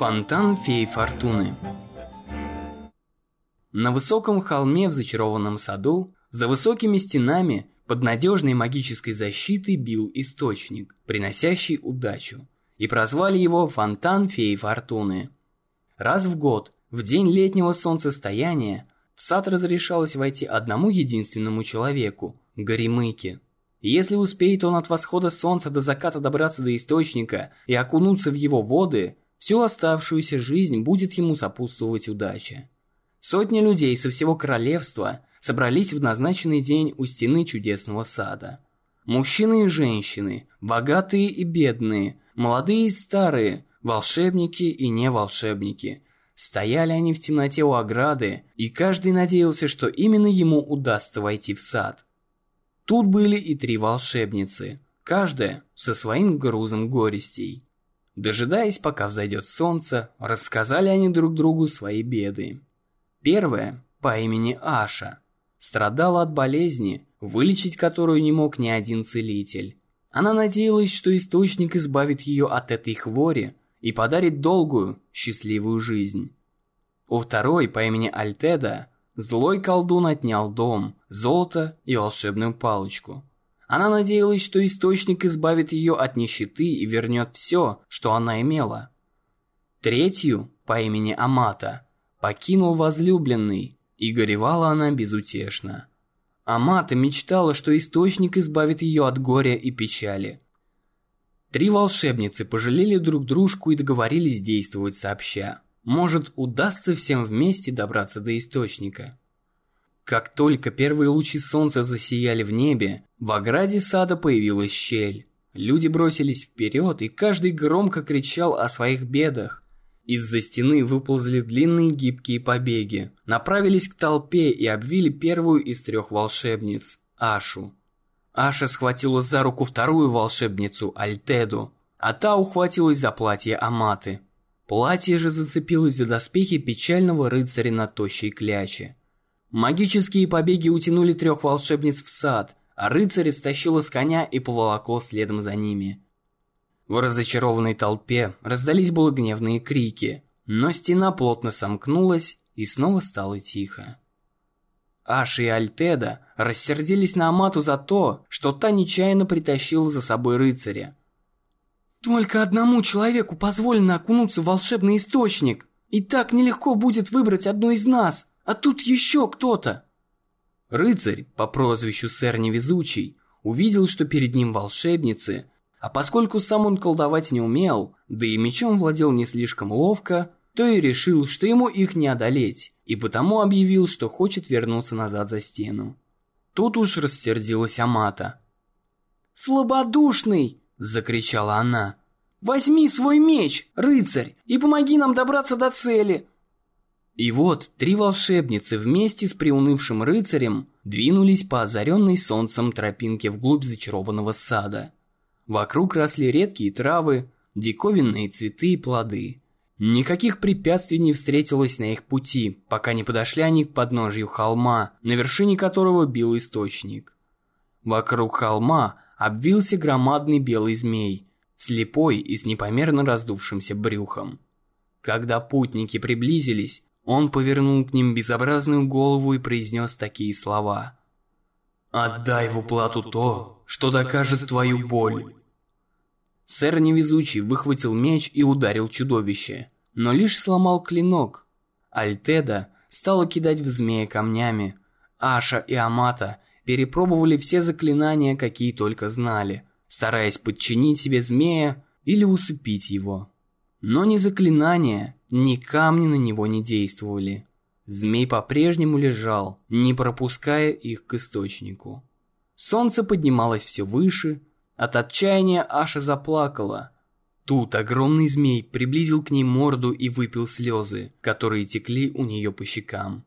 Фонтан феи Фортуны На высоком холме в зачарованном саду, за высокими стенами, под надежной магической защитой бил источник, приносящий удачу, и прозвали его Фонтан феи Фортуны. Раз в год, в день летнего солнцестояния, в сад разрешалось войти одному единственному человеку – Горемыке. Если успеет он от восхода солнца до заката добраться до источника и окунуться в его воды, всю оставшуюся жизнь будет ему сопутствовать удача. Сотни людей со всего королевства собрались в назначенный день у стены чудесного сада. Мужчины и женщины, богатые и бедные, молодые и старые, волшебники и не волшебники. Стояли они в темноте у ограды, и каждый надеялся, что именно ему удастся войти в сад – Тут были и три волшебницы, каждая со своим грузом горестей. Дожидаясь, пока взойдет солнце, рассказали они друг другу свои беды. Первая, по имени Аша, страдала от болезни, вылечить которую не мог ни один целитель. Она надеялась, что источник избавит ее от этой хвори и подарит долгую, счастливую жизнь. У второй, по имени Альтеда, Злой колдун отнял дом, золото и волшебную палочку. Она надеялась, что источник избавит ее от нищеты и вернет все, что она имела. Третью, по имени Амата, покинул возлюбленный, и горевала она безутешно. Амата мечтала, что источник избавит ее от горя и печали. Три волшебницы пожалели друг дружку и договорились действовать сообща. Может, удастся всем вместе добраться до источника. Как только первые лучи солнца засияли в небе, в ограде сада появилась щель. Люди бросились вперед, и каждый громко кричал о своих бедах. Из-за стены выползли длинные гибкие побеги, направились к толпе и обвили первую из трех волшебниц – Ашу. Аша схватила за руку вторую волшебницу – Альтеду, а та ухватилась за платье Аматы – Платье же зацепилось за доспехи печального рыцаря на тощей кляче. Магические побеги утянули трех волшебниц в сад, а рыцаря стащило с коня и поволокло следом за ними. В разочарованной толпе раздались было гневные крики, но стена плотно сомкнулась и снова стало тихо. Аш и Альтеда рассердились на Амату за то, что та нечаянно притащила за собой рыцаря, только одному человеку позволено окунуться в волшебный источник. И так нелегко будет выбрать одну из нас, а тут еще кто-то. Рыцарь по прозвищу Сэр Невезучий увидел, что перед ним волшебницы, а поскольку сам он колдовать не умел, да и мечом владел не слишком ловко, то и решил, что ему их не одолеть, и потому объявил, что хочет вернуться назад за стену. Тут уж рассердилась Амата. «Слабодушный!» Закричала она. «Возьми свой меч, рыцарь, и помоги нам добраться до цели!» И вот три волшебницы вместе с приунывшим рыцарем двинулись по озаренной солнцем тропинке вглубь зачарованного сада. Вокруг росли редкие травы, диковинные цветы и плоды. Никаких препятствий не встретилось на их пути, пока не подошли они к подножью холма, на вершине которого бил источник. Вокруг холма обвился громадный белый змей, слепой и с непомерно раздувшимся брюхом. Когда путники приблизились, он повернул к ним безобразную голову и произнес такие слова. «Отдай в уплату то, что докажет твою боль». Сэр Невезучий выхватил меч и ударил чудовище, но лишь сломал клинок. Альтеда стала кидать в змея камнями. Аша и Амата перепробовали все заклинания, какие только знали, стараясь подчинить себе змея или усыпить его. Но ни заклинания, ни камни на него не действовали. Змей по-прежнему лежал, не пропуская их к источнику. Солнце поднималось все выше, от отчаяния Аша заплакала. Тут огромный змей приблизил к ней морду и выпил слезы, которые текли у нее по щекам.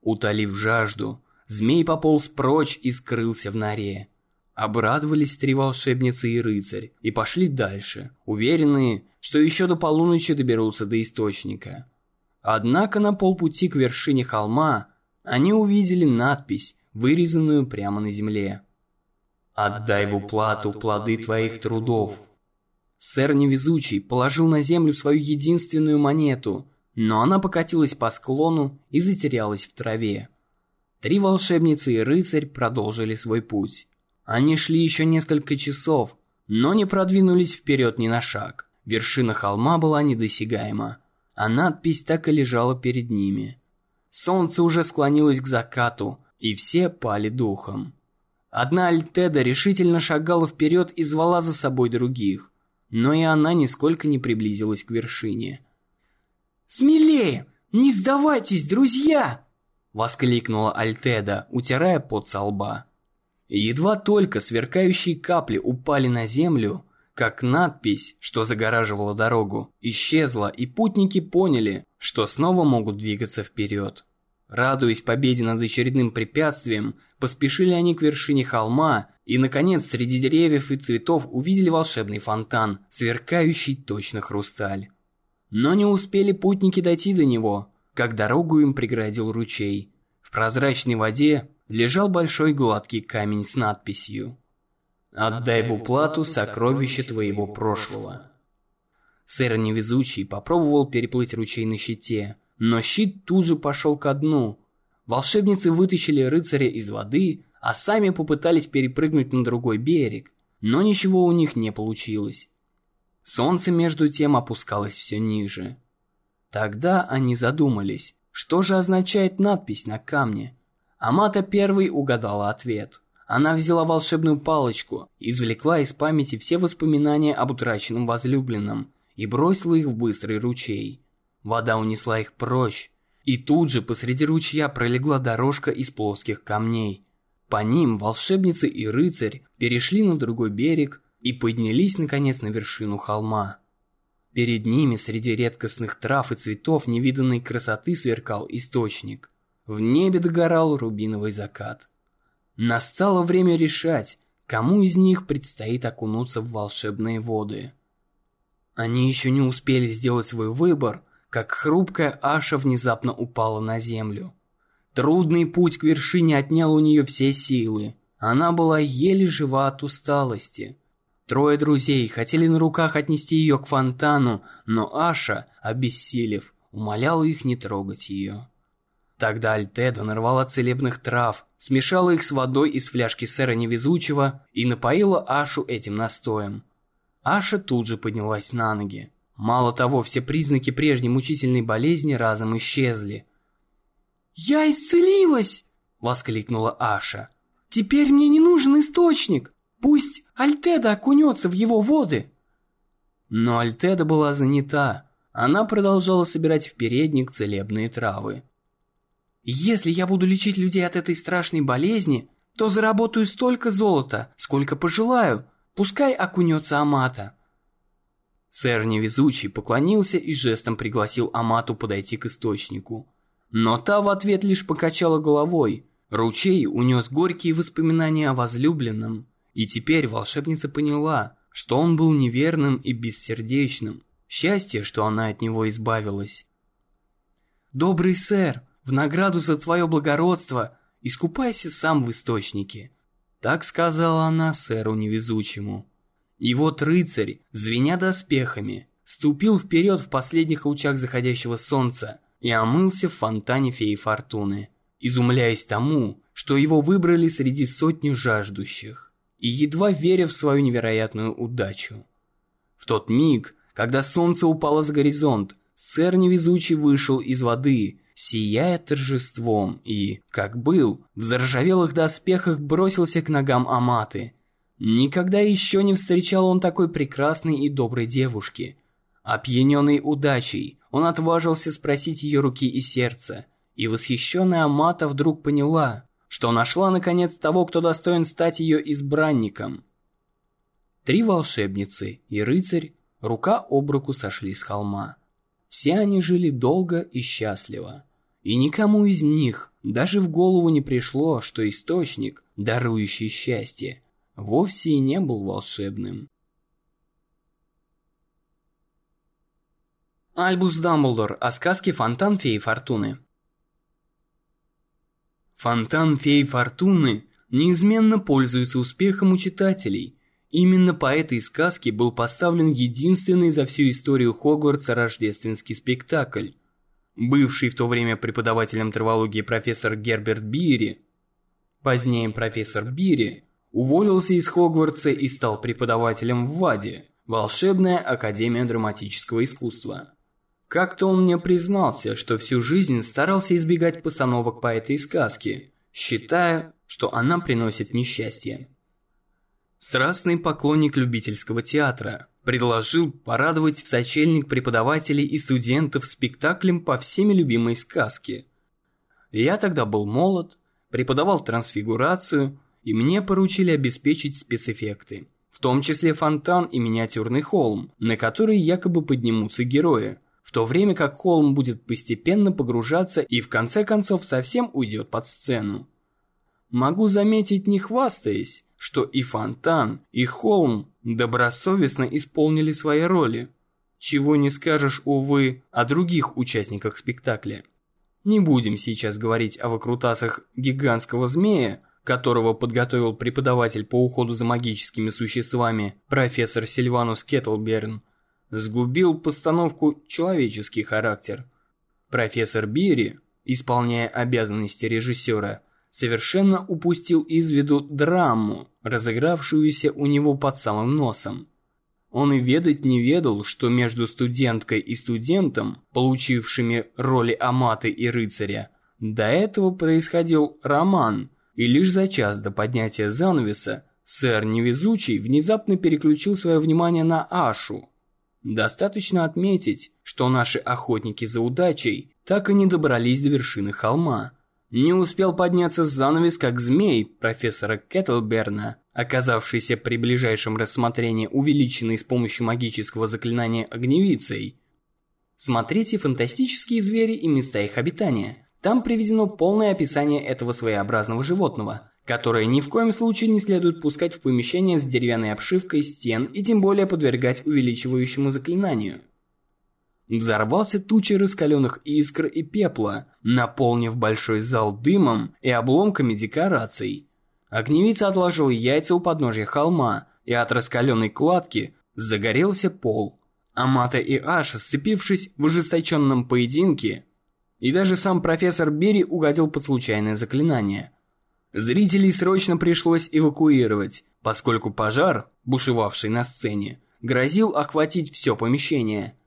Утолив жажду, Змей пополз прочь и скрылся в норе. Обрадовались три волшебницы и рыцарь и пошли дальше, уверенные, что еще до полуночи доберутся до источника. Однако на полпути к вершине холма они увидели надпись, вырезанную прямо на земле. «Отдай в уплату плоды твоих трудов». Сэр Невезучий положил на землю свою единственную монету, но она покатилась по склону и затерялась в траве. Три волшебницы и рыцарь продолжили свой путь. Они шли еще несколько часов, но не продвинулись вперед ни на шаг. Вершина холма была недосягаема, а надпись так и лежала перед ними. Солнце уже склонилось к закату, и все пали духом. Одна Альтеда решительно шагала вперед и звала за собой других но и она нисколько не приблизилась к вершине. «Смелее! Не сдавайтесь, друзья!» — воскликнула Альтеда, утирая пот со лба. Едва только сверкающие капли упали на землю, как надпись, что загораживала дорогу, исчезла, и путники поняли, что снова могут двигаться вперед. Радуясь победе над очередным препятствием, поспешили они к вершине холма и, наконец, среди деревьев и цветов увидели волшебный фонтан, сверкающий точно хрусталь. Но не успели путники дойти до него, как дорогу им преградил ручей. В прозрачной воде лежал большой гладкий камень с надписью «Отдай в уплату сокровище твоего прошлого». Сэр Невезучий попробовал переплыть ручей на щите, но щит тут же пошел ко дну. Волшебницы вытащили рыцаря из воды, а сами попытались перепрыгнуть на другой берег, но ничего у них не получилось. Солнце между тем опускалось все ниже. Тогда они задумались, что же означает надпись на камне. Амата первый угадала ответ. Она взяла волшебную палочку, извлекла из памяти все воспоминания об утраченном возлюбленном и бросила их в быстрый ручей. Вода унесла их прочь, и тут же посреди ручья пролегла дорожка из плоских камней. По ним волшебница и рыцарь перешли на другой берег и поднялись наконец на вершину холма. Перед ними среди редкостных трав и цветов невиданной красоты сверкал источник. В небе догорал рубиновый закат. Настало время решать, кому из них предстоит окунуться в волшебные воды. Они еще не успели сделать свой выбор, как хрупкая Аша внезапно упала на землю. Трудный путь к вершине отнял у нее все силы. Она была еле жива от усталости. Трое друзей хотели на руках отнести ее к фонтану, но Аша, обессилев, умоляла их не трогать ее. Тогда Альтеда нарвала целебных трав, смешала их с водой из фляжки сэра Невезучего и напоила Ашу этим настоем. Аша тут же поднялась на ноги. Мало того, все признаки прежней мучительной болезни разом исчезли – «Я исцелилась!» — воскликнула Аша. «Теперь мне не нужен источник! Пусть Альтеда окунется в его воды!» Но Альтеда была занята. Она продолжала собирать в передник целебные травы. «Если я буду лечить людей от этой страшной болезни, то заработаю столько золота, сколько пожелаю. Пускай окунется Амата». Сэр Невезучий поклонился и жестом пригласил Амату подойти к источнику. Но та в ответ лишь покачала головой. Ручей унес горькие воспоминания о возлюбленном. И теперь волшебница поняла, что он был неверным и бессердечным. Счастье, что она от него избавилась. «Добрый сэр, в награду за твое благородство искупайся сам в источнике», так сказала она сэру невезучему. И вот рыцарь, звеня доспехами, ступил вперед в последних лучах заходящего солнца и омылся в фонтане феи Фортуны, изумляясь тому, что его выбрали среди сотни жаждущих, и едва веря в свою невероятную удачу. В тот миг, когда солнце упало за горизонт, сэр невезучий вышел из воды, сияя торжеством, и, как был, в заржавелых доспехах бросился к ногам Аматы. Никогда еще не встречал он такой прекрасной и доброй девушки. Опьяненный удачей, он отважился спросить ее руки и сердца, и восхищенная Амата вдруг поняла, что нашла наконец того, кто достоин стать ее избранником. Три волшебницы и рыцарь рука об руку сошли с холма. Все они жили долго и счастливо. И никому из них даже в голову не пришло, что источник, дарующий счастье, вовсе и не был волшебным. Альбус Дамблдор о сказке «Фонтан феи Фортуны». Фонтан феи Фортуны неизменно пользуется успехом у читателей, Именно по этой сказке был поставлен единственный за всю историю Хогвартса рождественский спектакль. Бывший в то время преподавателем травологии профессор Герберт Бири, позднее профессор Бири, уволился из Хогвартса и стал преподавателем в ВАДе, Волшебная Академия Драматического Искусства. Как-то он мне признался, что всю жизнь старался избегать постановок по этой сказке, считая, что она приносит несчастье. Страстный поклонник любительского театра предложил порадовать в сочельник преподавателей и студентов спектаклем по всеми любимой сказке. Я тогда был молод, преподавал трансфигурацию, и мне поручили обеспечить спецэффекты, в том числе фонтан и миниатюрный холм, на который якобы поднимутся герои, в то время как холм будет постепенно погружаться и в конце концов совсем уйдет под сцену. Могу заметить, не хвастаясь, что и фонтан, и холм добросовестно исполнили свои роли. Чего не скажешь, увы, о других участниках спектакля. Не будем сейчас говорить о выкрутасах гигантского змея, которого подготовил преподаватель по уходу за магическими существами профессор Сильванус Кеттлберн, сгубил постановку «Человеческий характер». Профессор Бири, исполняя обязанности режиссера, совершенно упустил из виду драму, разыгравшуюся у него под самым носом. Он и ведать не ведал, что между студенткой и студентом, получившими роли Аматы и рыцаря, до этого происходил роман, и лишь за час до поднятия занавеса сэр Невезучий внезапно переключил свое внимание на Ашу. Достаточно отметить, что наши охотники за удачей так и не добрались до вершины холма – не успел подняться занавес, как змей профессора Кеттлберна, оказавшийся при ближайшем рассмотрении увеличенный с помощью магического заклинания огневицей. Смотрите «Фантастические звери и места их обитания». Там приведено полное описание этого своеобразного животного, которое ни в коем случае не следует пускать в помещение с деревянной обшивкой стен и тем более подвергать увеличивающему заклинанию. Взорвался тучей раскаленных искр и пепла, наполнив большой зал дымом и обломками декораций. Огневица отложил яйца у подножья холма, и от раскаленной кладки загорелся пол. Амата и Аша, сцепившись в ожесточенном поединке, и даже сам профессор Бери угодил под случайное заклинание. Зрителей срочно пришлось эвакуировать, поскольку пожар, бушевавший на сцене, грозил охватить все помещение –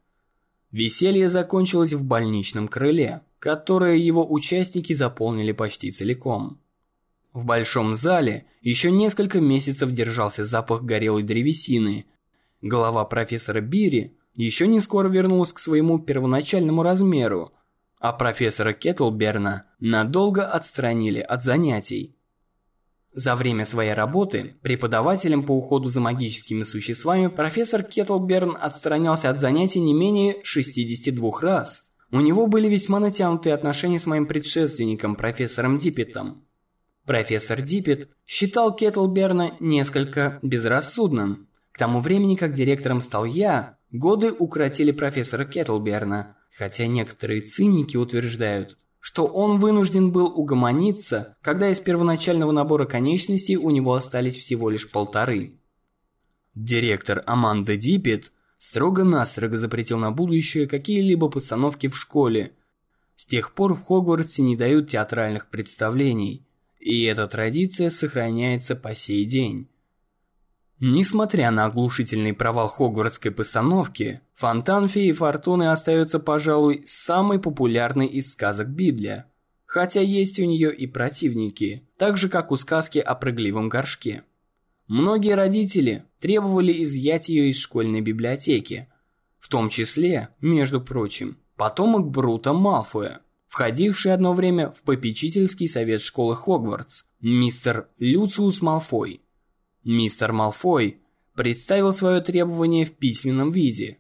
Веселье закончилось в больничном крыле, которое его участники заполнили почти целиком. В большом зале еще несколько месяцев держался запах горелой древесины. Голова профессора Бири еще не скоро вернулась к своему первоначальному размеру, а профессора Кеттлберна надолго отстранили от занятий. За время своей работы преподавателем по уходу за магическими существами профессор Кеттлберн отстранялся от занятий не менее 62 раз. У него были весьма натянутые отношения с моим предшественником, профессором Диппетом. Профессор Диппет считал Кеттлберна несколько безрассудным. К тому времени, как директором стал я, годы укоротили профессора Кеттлберна, хотя некоторые циники утверждают, что он вынужден был угомониться, когда из первоначального набора конечностей у него остались всего лишь полторы. Директор Аманда Диппет строго-настрого запретил на будущее какие-либо постановки в школе. С тех пор в Хогвартсе не дают театральных представлений, и эта традиция сохраняется по сей день. Несмотря на оглушительный провал хогвартской постановки, «Фонтан феи Фортуны» остается, пожалуй, самой популярной из сказок Бидля. Хотя есть у нее и противники, так же как у сказки о прыгливом горшке. Многие родители требовали изъять ее из школьной библиотеки. В том числе, между прочим, потомок Брута Малфоя, входивший одно время в попечительский совет школы Хогвартс, мистер Люциус Малфой – Мистер Малфой представил свое требование в письменном виде.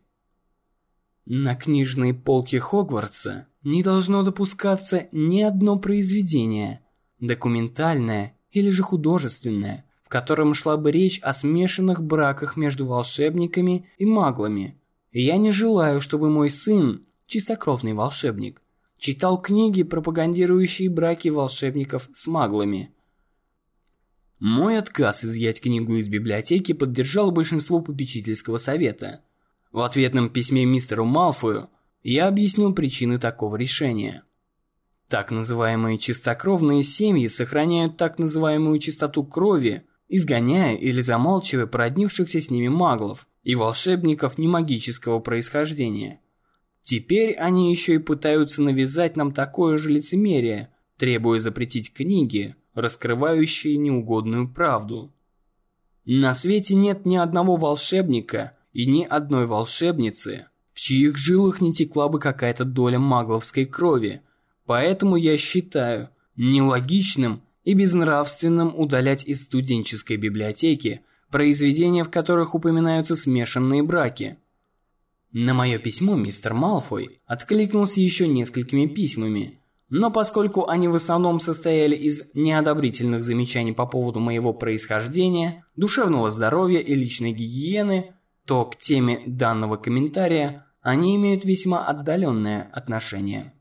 На книжной полке Хогвартса не должно допускаться ни одно произведение, документальное или же художественное, в котором шла бы речь о смешанных браках между волшебниками и маглами. я не желаю, чтобы мой сын, чистокровный волшебник, читал книги, пропагандирующие браки волшебников с маглами. Мой отказ изъять книгу из библиотеки поддержал большинство попечительского совета. В ответном письме мистеру Малфою я объяснил причины такого решения. Так называемые чистокровные семьи сохраняют так называемую чистоту крови, изгоняя или замалчивая породнившихся с ними маглов и волшебников немагического происхождения. Теперь они еще и пытаются навязать нам такое же лицемерие, требуя запретить книги, раскрывающие неугодную правду. На свете нет ни одного волшебника и ни одной волшебницы, в чьих жилах не текла бы какая-то доля магловской крови, поэтому я считаю нелогичным и безнравственным удалять из студенческой библиотеки произведения, в которых упоминаются смешанные браки. На мое письмо мистер Малфой откликнулся еще несколькими письмами, но поскольку они в основном состояли из неодобрительных замечаний по поводу моего происхождения, душевного здоровья и личной гигиены, то к теме данного комментария они имеют весьма отдаленное отношение.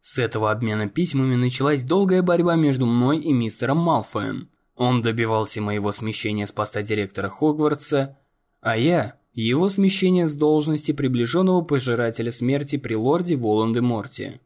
С этого обмена письмами началась долгая борьба между мной и мистером Малфоем. Он добивался моего смещения с поста директора Хогвартса, а я – его смещения с должности приближенного пожирателя смерти при лорде Волан-де-Морте.